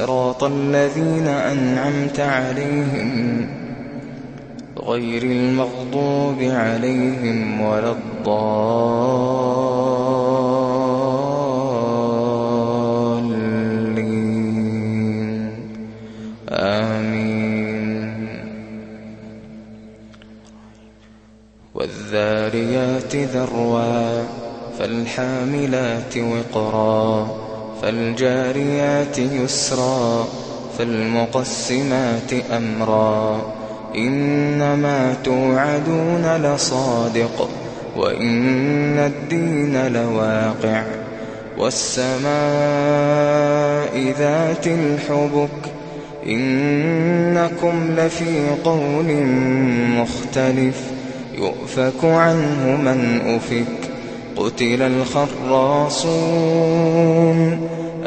صراط الذين أنعمت عليهم غير المغضوب عليهم ولا الضالين. آمين. والذاريات ذروا فالحاملات وقرا فالجاريات يسرا فالمقسمات أمرا. إنما توعدون لصادق وإن الدين لواقع. والسماء ذات الحبك إنكم لفي قول مختلف. يؤفك عنه من أفك قتل الخراصون.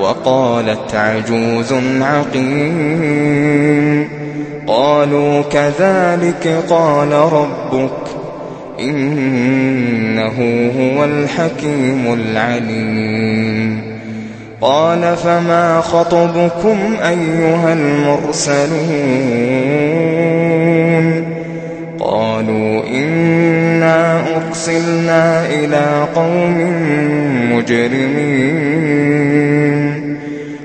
وقالت عجوز عقيم. قالوا كذلك قال ربك إنه هو الحكيم العليم. قال فما خطبكم أيها المرسلون؟ قالوا إنا أرسلنا إلى قوم مجرمين.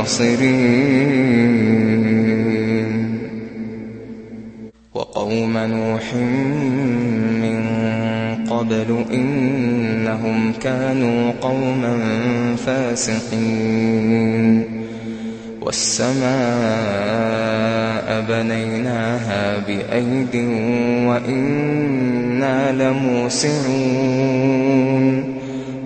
منتصرين وقوم نوح قبل إنهم كانوا قوما فاسقين. والسماء بنيناها بأيد وإنا لموسعون.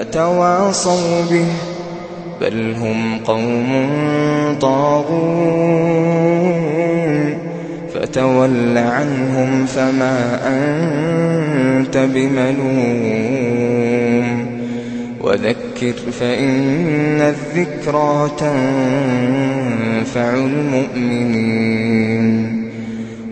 أتواصوا به بل هم قوم طاغون فتول عنهم فما أنت بملوم وذكر فإن الذكرى تنفع المؤمنين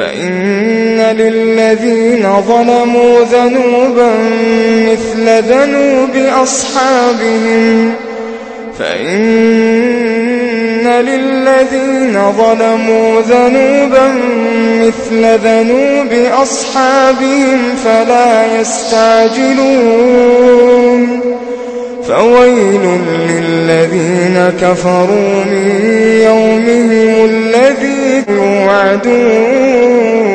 فإن للذين ظلموا ذنوبا مثل ذنوب أصحابهم. فإن للذين ظلموا ذنوبا مثل ذنوب أصحابهم فلا يستعجلون. فويل الذين كفروا من يومهم الذي يوعدون